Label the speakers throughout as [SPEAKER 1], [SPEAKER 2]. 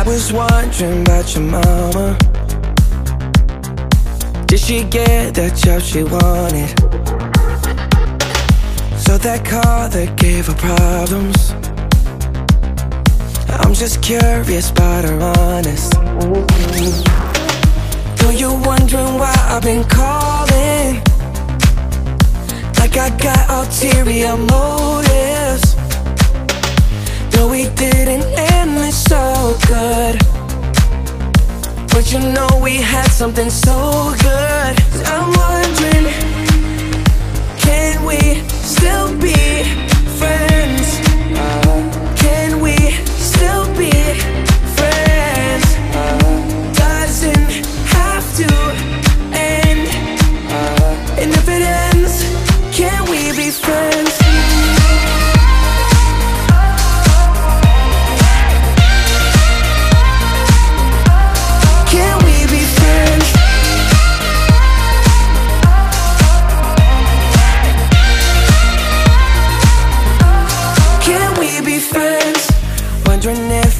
[SPEAKER 1] I was wondering about your mama. Did she get the job she wanted? So that car that gave her problems. I'm just curious about her honest. Though you're wondering why I've been calling, like I got ulterior motives. Though we didn't this so good. But you know we had something so good. I'm wondering,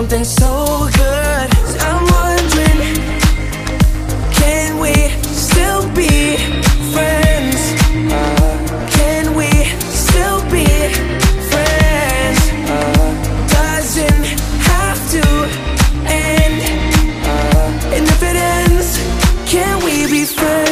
[SPEAKER 1] Something so good I'm wondering Can we still be friends? Can we still be friends? Doesn't have to end And if it ends Can we be friends?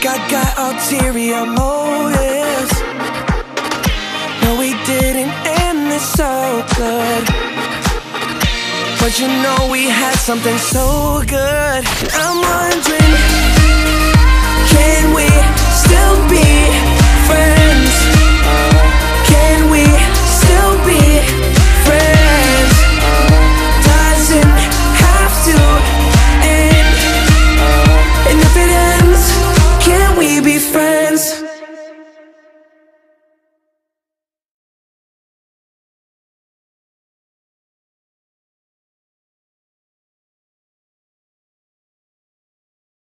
[SPEAKER 1] Like I got ulterior motives. No, we didn't end this so good. But you know we had something so good. I'm wondering